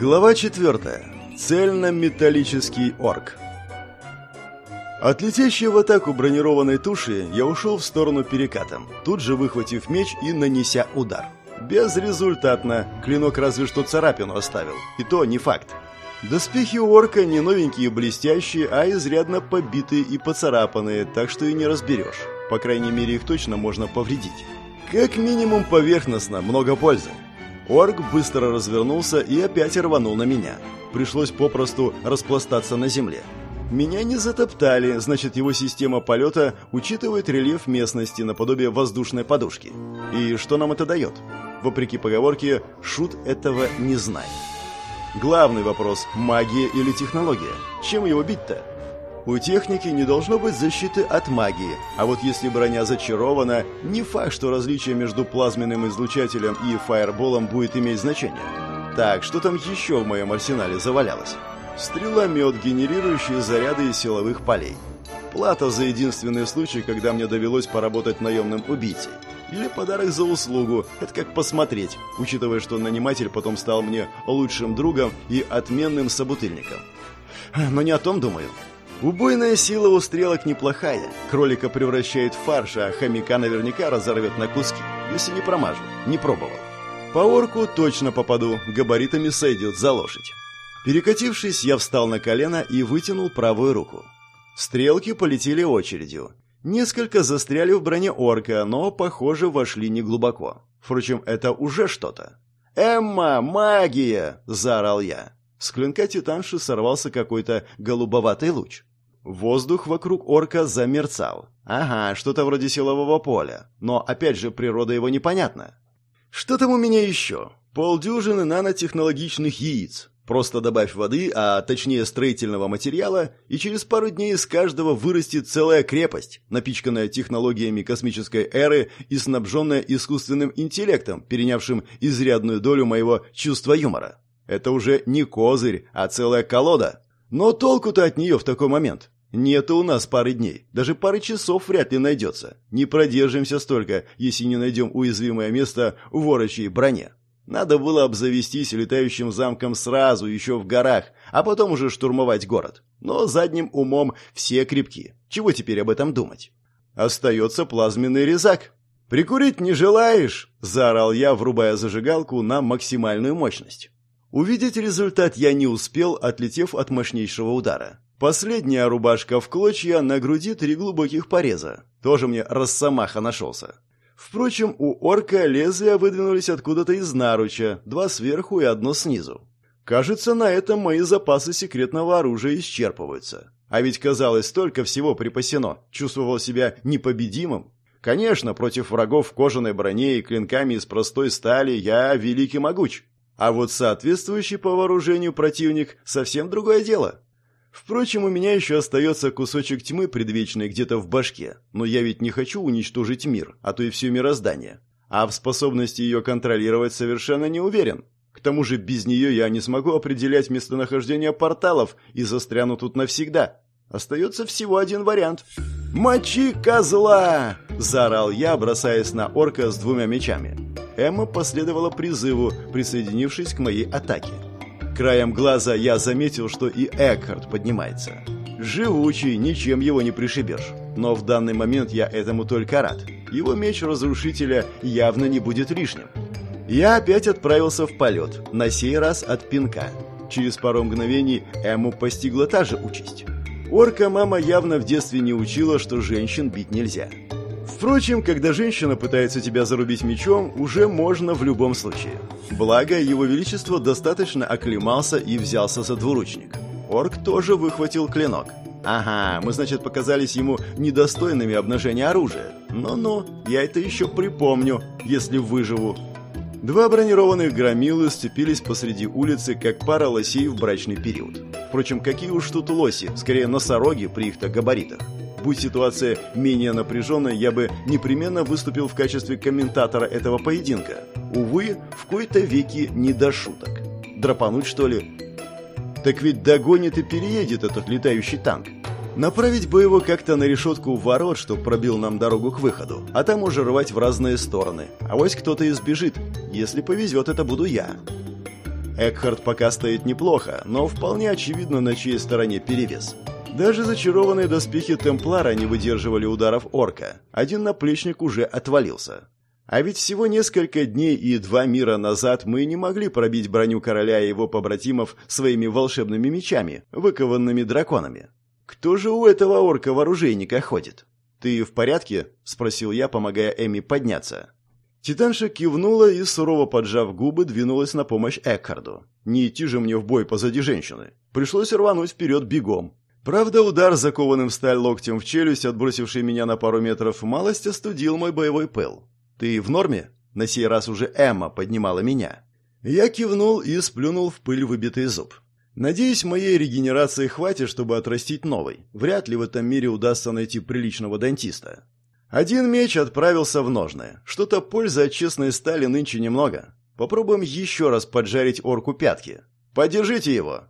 Глава 4. Цельнометаллический орк. От летящей в атаку бронированной туши я ушел в сторону перекатом, тут же выхватив меч и нанеся удар. Безрезультатно, клинок разве что царапину оставил, и то не факт. Доспехи у орка не новенькие и блестящие, а изрядно побитые и поцарапанные, так что и не разберешь. По крайней мере, их точно можно повредить. Как минимум поверхностно, много пользы. Орк быстро развернулся и опять рванул на меня. Пришлось попросту распластаться на земле. Меня не затоптали, значит его система полета учитывает рельеф местности наподобие воздушной подушки. И что нам это дает? Вопреки поговорке, шут этого не знает. Главный вопрос – магия или технология? Чем его бить-то? У техники не должно быть защиты от магии, а вот если броня зачарована, не факт, что различие между плазменным излучателем и фаерболом будет иметь значение. Так, что там еще в моем арсенале завалялось? Стреломет, генерирующий заряды из силовых полей. Плата за единственный случай, когда мне довелось поработать наемным убийцей. Или подарок за услугу, это как посмотреть, учитывая, что наниматель потом стал мне лучшим другом и отменным собутыльником. Но не о том думаю. Убойная сила у стрелок неплохая. Кролика превращает в фарш, а хомяка наверняка разорвет на куски, если не промажу, не пробовал. По орку точно попаду, габаритами сойдет за лошадь. Перекатившись, я встал на колено и вытянул правую руку. Стрелки полетели очередью. Несколько застряли в броне орка, но, похоже, вошли неглубоко. Впрочем, это уже что-то. «Эмма, магия!» – заорал я. С клинка титанши сорвался какой-то голубоватый луч. Воздух вокруг орка замерцал. Ага, что-то вроде силового поля. Но, опять же, природа его непонятна. Что там у меня еще? Полдюжины нанотехнологичных яиц. Просто добавь воды, а точнее строительного материала, и через пару дней из каждого вырастет целая крепость, напичканная технологиями космической эры и снабженная искусственным интеллектом, перенявшим изрядную долю моего чувства юмора. Это уже не козырь, а целая колода. Но толку-то от нее в такой момент. Нету у нас пары дней, даже пары часов вряд ли найдется. Не продержимся столько, если не найдем уязвимое место в ворочьей броне. Надо было обзавестись летающим замком сразу, еще в горах, а потом уже штурмовать город. Но задним умом все крепки. Чего теперь об этом думать? Остается плазменный резак. «Прикурить не желаешь?» – заорал я, врубая зажигалку на максимальную мощность. Увидеть результат я не успел, отлетев от мощнейшего удара. Последняя рубашка в клочья, на груди три глубоких пореза. Тоже мне росомаха нашелся. Впрочем, у орка лезвия выдвинулись откуда-то из наруча, два сверху и одно снизу. Кажется, на этом мои запасы секретного оружия исчерпываются. А ведь, казалось, столько всего припасено. Чувствовал себя непобедимым. Конечно, против врагов в кожаной броне и клинками из простой стали я великий могуч. А вот соответствующий по вооружению противник – совсем другое дело. Впрочем, у меня еще остается кусочек тьмы предвечной где-то в башке, но я ведь не хочу уничтожить мир, а то и все мироздание. А в способности ее контролировать совершенно не уверен. К тому же без нее я не смогу определять местонахождение порталов и застряну тут навсегда. Остается всего один вариант. «Мочи козла!» – заорал я, бросаясь на орка с двумя мечами. Эмма последовала призыву, присоединившись к моей атаке. Краем глаза я заметил, что и Экхард поднимается. Живучий, ничем его не пришибешь. Но в данный момент я этому только рад. Его меч разрушителя явно не будет лишним. Я опять отправился в полет, на сей раз от пинка. Через пару мгновений Эму постигла та же участь. Орка мама явно в детстве не учила, что женщин бить нельзя. Впрочем, когда женщина пытается тебя зарубить мечом, уже можно в любом случае. Благо, его величество достаточно оклемался и взялся за двуручник. Орк тоже выхватил клинок. Ага, мы, значит, показались ему недостойными обнажения оружия. Ну-ну, я это еще припомню, если выживу. Два бронированных громилы сцепились посреди улицы, как пара лосей в брачный период. Впрочем, какие уж тут лоси, скорее носороги при их-то габаритах. Будь ситуация менее напряженной, я бы непременно выступил в качестве комментатора этого поединка. Увы, в кои-то веки не до шуток. Драпануть, что ли? Так ведь догонит и переедет этот летающий танк. Направить бы его как-то на решетку ворот, чтоб пробил нам дорогу к выходу, а там уже рвать в разные стороны. А вось кто-то избежит. Если повезет, это буду я. Экхард пока стоит неплохо, но вполне очевидно, на чьей стороне перевес. Даже зачарованные доспехи Темплара не выдерживали ударов орка. Один наплечник уже отвалился. А ведь всего несколько дней и два мира назад мы не могли пробить броню короля и его побратимов своими волшебными мечами, выкованными драконами. Кто же у этого орка-вооружейника ходит? «Ты в порядке?» – спросил я, помогая Эми подняться. Титанша кивнула и, сурово поджав губы, двинулась на помощь Экхарду. Не идти же мне в бой позади женщины. Пришлось рвануть вперед бегом. Правда, удар, закованным в сталь локтем в челюсть, отбросивший меня на пару метров, малость остудил мой боевой пыл. «Ты в норме?» На сей раз уже Эмма поднимала меня. Я кивнул и сплюнул в пыль выбитый зуб. Надеюсь, моей регенерации хватит, чтобы отрастить новый. Вряд ли в этом мире удастся найти приличного дантиста. Один меч отправился в ножны. Что-то пользы от честной стали нынче немного. Попробуем еще раз поджарить орку пятки. Подержите его.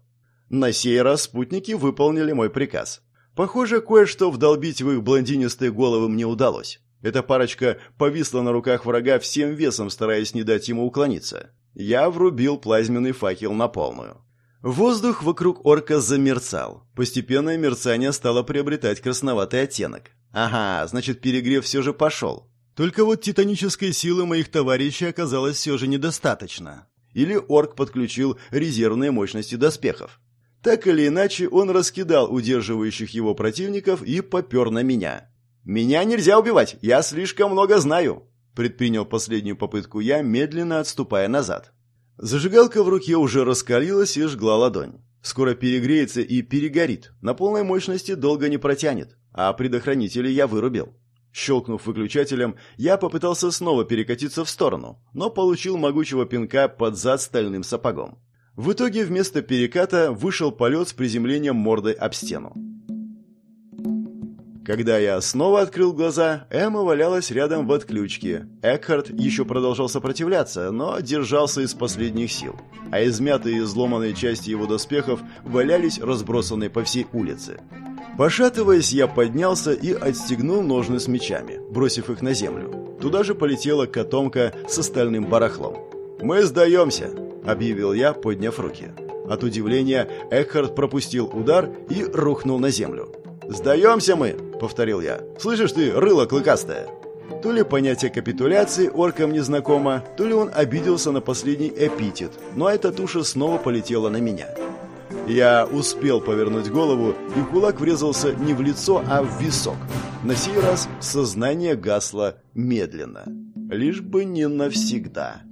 На сей раз спутники выполнили мой приказ. Похоже, кое-что вдолбить в их блондинистые головы мне удалось. Эта парочка повисла на руках врага всем весом, стараясь не дать ему уклониться. Я врубил плазменный факел на полную. Воздух вокруг орка замерцал. Постепенное мерцание стало приобретать красноватый оттенок. Ага, значит, перегрев все же пошел. Только вот титанической силы моих товарищей оказалось все же недостаточно. Или орк подключил резервные мощности доспехов. Так или иначе, он раскидал удерживающих его противников и попер на меня. «Меня нельзя убивать, я слишком много знаю», предпринял последнюю попытку я, медленно отступая назад. Зажигалка в руке уже раскалилась и жгла ладонь. Скоро перегреется и перегорит. На полной мощности долго не протянет. А предохранители я вырубил. Щелкнув выключателем, я попытался снова перекатиться в сторону, но получил могучего пинка под зад стальным сапогом. В итоге вместо переката вышел полет с приземлением мордой об стену. Когда я снова открыл глаза, Эмма валялась рядом в отключке. Экхард еще продолжал сопротивляться, но держался из последних сил. А измятые и изломанные части его доспехов валялись разбросанные по всей улице. Пошатываясь, я поднялся и отстегнул ножны с мечами, бросив их на землю. Туда же полетела котомка с остальным барахлом. «Мы сдаемся», — объявил я, подняв руки. От удивления Экхард пропустил удар и рухнул на землю. «Сдаемся мы!» — повторил я. «Слышишь ты, рыло клыкастое!» То ли понятие капитуляции оркам не знакомо, то ли он обиделся на последний эпитет, но эта туша снова полетела на меня. Я успел повернуть голову, и кулак врезался не в лицо, а в висок. На сей раз сознание гасло медленно. Лишь бы не навсегда.